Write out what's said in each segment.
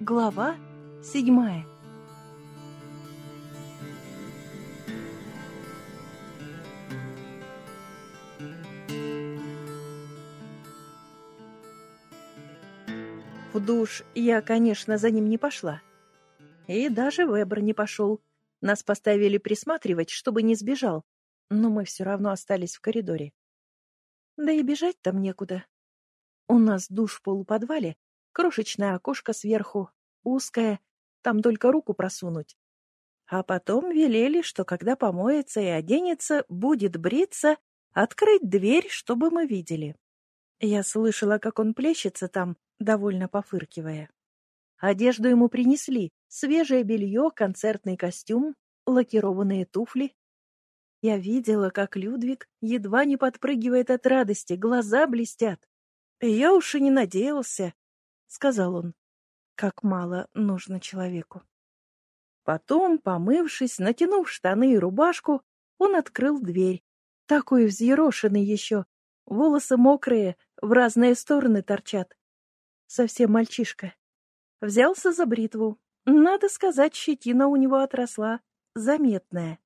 Глава седьмая В душ я, конечно, за ним не пошла. И даже Вебер не пошел. Нас поставили присматривать, чтобы не сбежал. Но мы все равно остались в коридоре. Да и бежать там некуда. У нас душ в полуподвале, крошечное окошко сверху, узкое, там только руку просунуть. А потом велели, что когда помоется и оденется, будет бриться, открыть дверь, чтобы мы видели. Я слышала, как он плещется там, довольно пофыркивая. Одежду ему принесли, свежее белье, концертный костюм, лакированные туфли. Я видела, как Людвиг едва не подпрыгивает от радости, глаза блестят. Я уж и не надеялся, — сказал он. Как мало нужно человеку. Потом, помывшись, натянув штаны и рубашку, он открыл дверь. Такой взъерошенный еще. Волосы мокрые, в разные стороны торчат. Совсем мальчишка. Взялся за бритву. Надо сказать, щетина у него отросла. Заметная.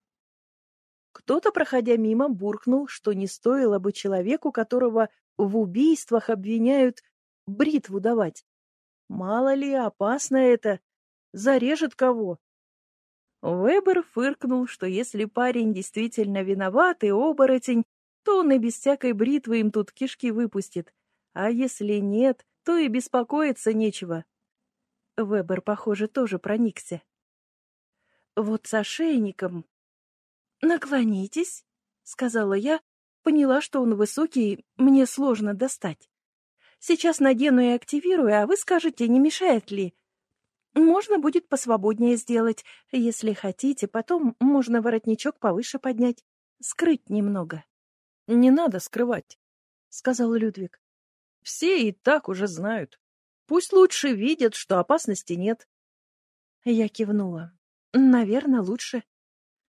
Кто-то, проходя мимо, буркнул, что не стоило бы человеку, которого в убийствах обвиняют, бритву давать. Мало ли, опасно это. Зарежет кого. Вебер фыркнул, что если парень действительно виноват и оборотень, то он и без всякой бритвы им тут кишки выпустит. А если нет, то и беспокоиться нечего. Вебер, похоже, тоже проникся. Вот с ошейником... «Наклонитесь», — сказала я, поняла, что он высокий, мне сложно достать. Сейчас надену и активирую, а вы скажете, не мешает ли. Можно будет посвободнее сделать. Если хотите, потом можно воротничок повыше поднять. Скрыть немного. — Не надо скрывать, — сказал Людвиг. Все и так уже знают. Пусть лучше видят, что опасности нет. Я кивнула. Наверное, лучше.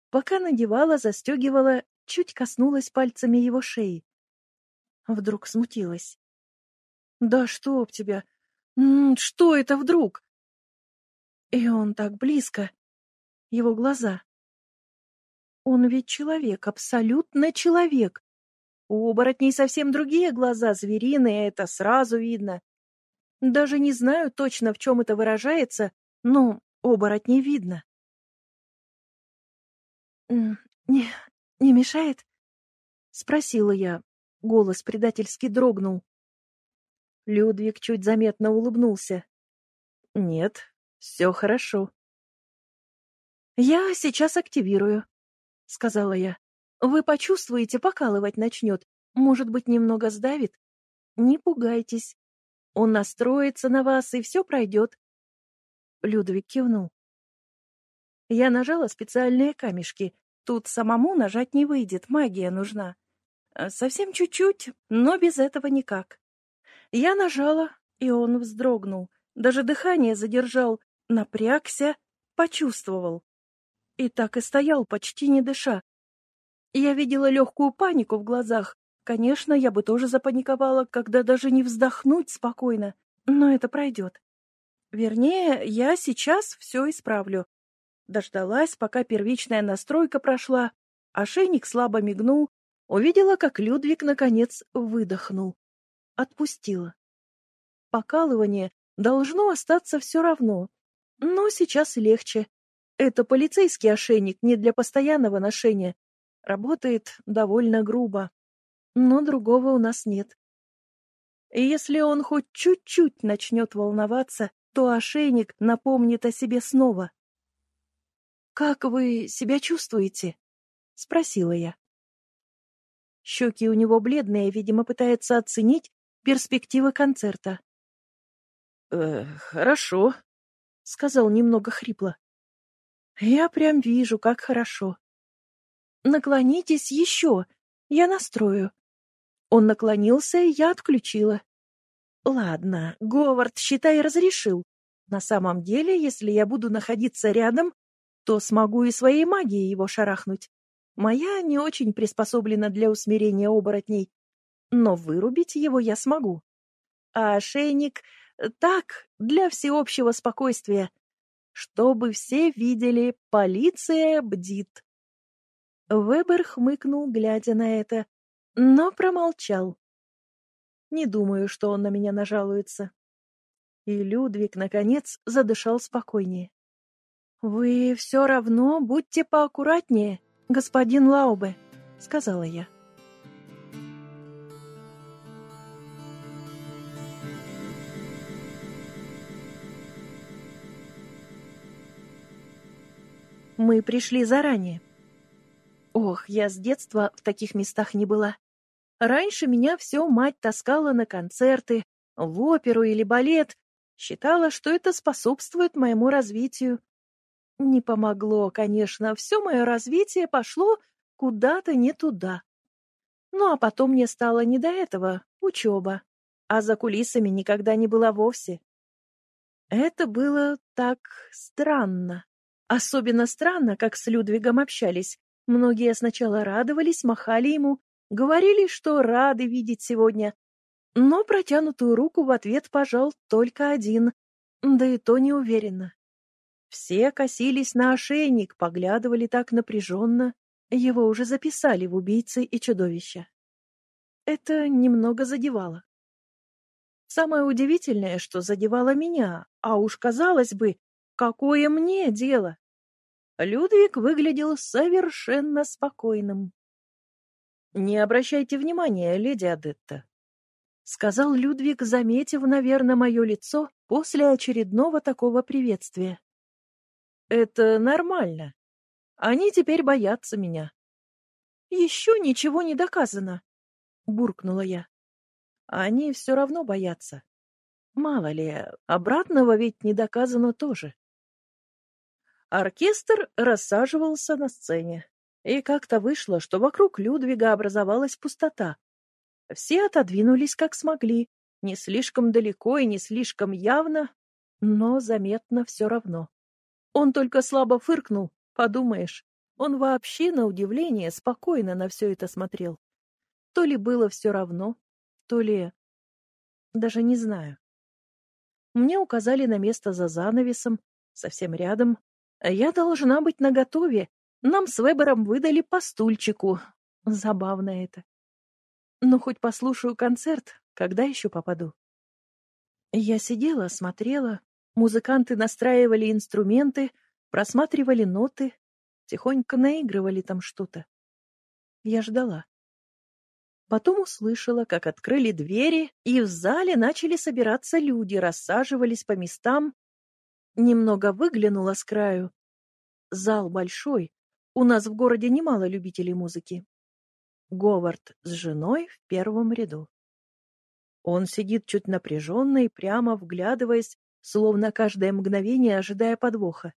Пока надевала, застегивала, чуть коснулась пальцами его шеи. Вдруг смутилась. «Да что об тебя? Что это вдруг?» И он так близко. Его глаза. Он ведь человек, абсолютно человек. У оборотней совсем другие глаза, звериные, это сразу видно. Даже не знаю точно, в чем это выражается, но оборотней видно. «Не, не мешает?» — спросила я. Голос предательски дрогнул. Людвиг чуть заметно улыбнулся. «Нет, все хорошо». «Я сейчас активирую», — сказала я. Вы почувствуете, покалывать начнет. Может быть, немного сдавит? Не пугайтесь. Он настроится на вас, и все пройдет. Людвиг кивнул. Я нажала специальные камешки. Тут самому нажать не выйдет, магия нужна. Совсем чуть-чуть, но без этого никак. Я нажала, и он вздрогнул. Даже дыхание задержал, напрягся, почувствовал. И так и стоял, почти не дыша, я видела легкую панику в глазах. Конечно, я бы тоже запаниковала, когда даже не вздохнуть спокойно. Но это пройдет. Вернее, я сейчас все исправлю. Дождалась, пока первичная настройка прошла. Ошейник слабо мигнул. Увидела, как Людвиг, наконец, выдохнул. Отпустила. Покалывание должно остаться все равно. Но сейчас легче. Это полицейский ошейник, не для постоянного ношения. Работает довольно грубо, но другого у нас нет. И если он хоть чуть-чуть начнет волноваться, то ошейник напомнит о себе снова. «Как вы себя чувствуете?» — спросила я. Щеки у него бледные, видимо, пытается оценить перспективы концерта. «Э, «Хорошо», — сказал немного хрипло. «Я прям вижу, как хорошо. Наклонитесь еще, я настрою. Он наклонился, и я отключила. Ладно, Говард, считай, разрешил. На самом деле, если я буду находиться рядом, то смогу и своей магией его шарахнуть. Моя не очень приспособлена для усмирения оборотней, но вырубить его я смогу. а ошейник так, для всеобщего спокойствия, чтобы все видели, полиция бдит. Вебер хмыкнул, глядя на это, но промолчал. Не думаю, что он на меня нажалуется. И Людвиг, наконец, задышал спокойнее. — Вы все равно будьте поаккуратнее, господин Лаубе, — сказала я. Мы пришли заранее. Ох, я с детства в таких местах не была. Раньше меня все мать таскала на концерты, в оперу или балет, считала, что это способствует моему развитию. Не помогло, конечно, все мое развитие пошло куда-то не туда. Ну а потом мне стало не до этого, учеба, а за кулисами никогда не была вовсе. Это было так странно. Особенно странно, как с Людвигом общались. Многие сначала радовались, махали ему, говорили, что рады видеть сегодня. Но протянутую руку в ответ пожал только один, да и то неуверенно. Все косились на ошейник, поглядывали так напряженно. Его уже записали в убийцы и чудовища. Это немного задевало. Самое удивительное, что задевало меня, а уж казалось бы, Какое мне дело? Людвиг выглядел совершенно спокойным. — Не обращайте внимания, леди Адетта, — сказал Людвиг, заметив, наверное, мое лицо после очередного такого приветствия. — Это нормально. Они теперь боятся меня. — Еще ничего не доказано, — буркнула я. — Они все равно боятся. Мало ли, обратного ведь не доказано тоже. Оркестр рассаживался на сцене, и как-то вышло, что вокруг Людвига образовалась пустота. Все отодвинулись как смогли, не слишком далеко и не слишком явно, но заметно все равно. Он только слабо фыркнул, подумаешь, он вообще, на удивление, спокойно на все это смотрел. То ли было все равно, то ли... Даже не знаю. Мне указали на место за занавесом, совсем рядом, я должна быть наготове. Нам с Вебером выдали по стульчику. Забавно это. Но хоть послушаю концерт, когда еще попаду? Я сидела, смотрела. Музыканты настраивали инструменты, просматривали ноты, тихонько наигрывали там что-то. Я ждала. Потом услышала, как открыли двери, и в зале начали собираться люди, рассаживались по местам, Немного выглянула с краю. Зал большой. У нас в городе немало любителей музыки. Говард с женой в первом ряду. Он сидит чуть напряженно и прямо вглядываясь, словно каждое мгновение ожидая подвоха.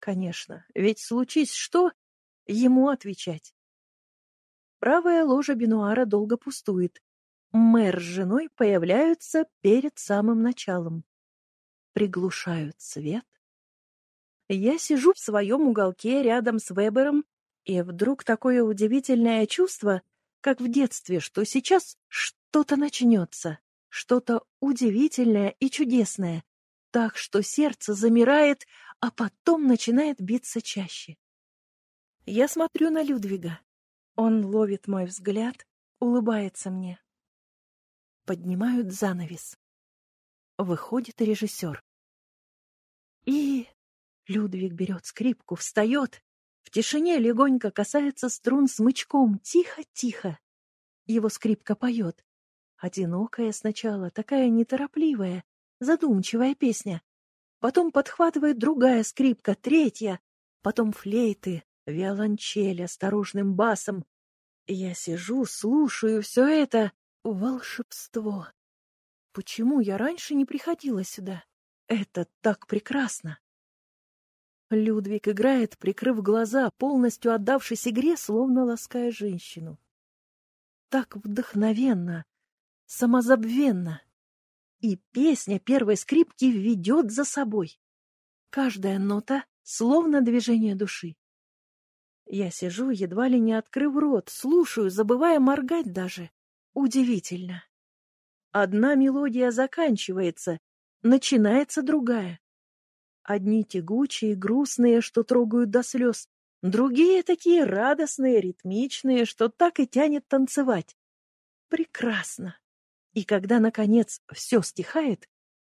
Конечно, ведь случись что, ему отвечать. Правая ложа Бенуара долго пустует. Мэр с женой появляются перед самым началом приглушают свет. Я сижу в своем уголке рядом с Вебером, и вдруг такое удивительное чувство, как в детстве, что сейчас что-то начнется, что-то удивительное и чудесное, так что сердце замирает, а потом начинает биться чаще. Я смотрю на Людвига. Он ловит мой взгляд, улыбается мне. Поднимают занавес. Выходит режиссер. И... Людвиг берет скрипку, встает. В тишине легонько касается струн смычком. Тихо-тихо. Его скрипка поет. Одинокая сначала, такая неторопливая, задумчивая песня. Потом подхватывает другая скрипка, третья. Потом флейты, виолончель осторожным басом. Я сижу, слушаю все это. Волшебство. Почему я раньше не приходила сюда? Это так прекрасно! Людвиг играет, прикрыв глаза, полностью отдавшись игре, словно лаская женщину. Так вдохновенно, самозабвенно. И песня первой скрипки ведет за собой. Каждая нота — словно движение души. Я сижу, едва ли не открыв рот, слушаю, забывая моргать даже. Удивительно. Одна мелодия заканчивается, начинается другая. Одни тягучие, грустные, что трогают до слез, другие такие радостные, ритмичные, что так и тянет танцевать. Прекрасно. И когда, наконец, все стихает,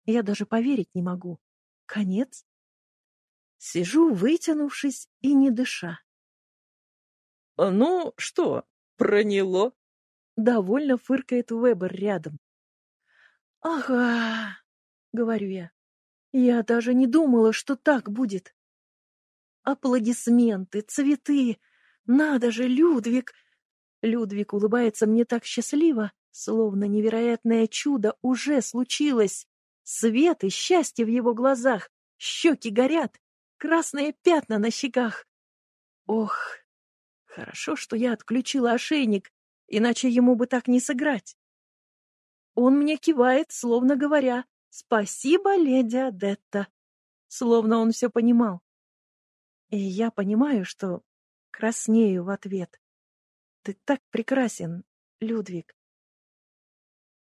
я даже поверить не могу. Конец. Сижу, вытянувшись и не дыша. — Ну что, проняло? — довольно фыркает Вебер рядом. — Ага, — говорю я. Я даже не думала, что так будет. Аплодисменты, цветы. Надо же, Людвиг! Людвиг улыбается мне так счастливо, словно невероятное чудо уже случилось. Свет и счастье в его глазах, щеки горят, красные пятна на щеках. Ох, хорошо, что я отключила ошейник, иначе ему бы так не сыграть. Он мне кивает, словно говоря, «Спасибо, леди Адетта», словно он все понимал. И я понимаю, что краснею в ответ. Ты так прекрасен, Людвиг.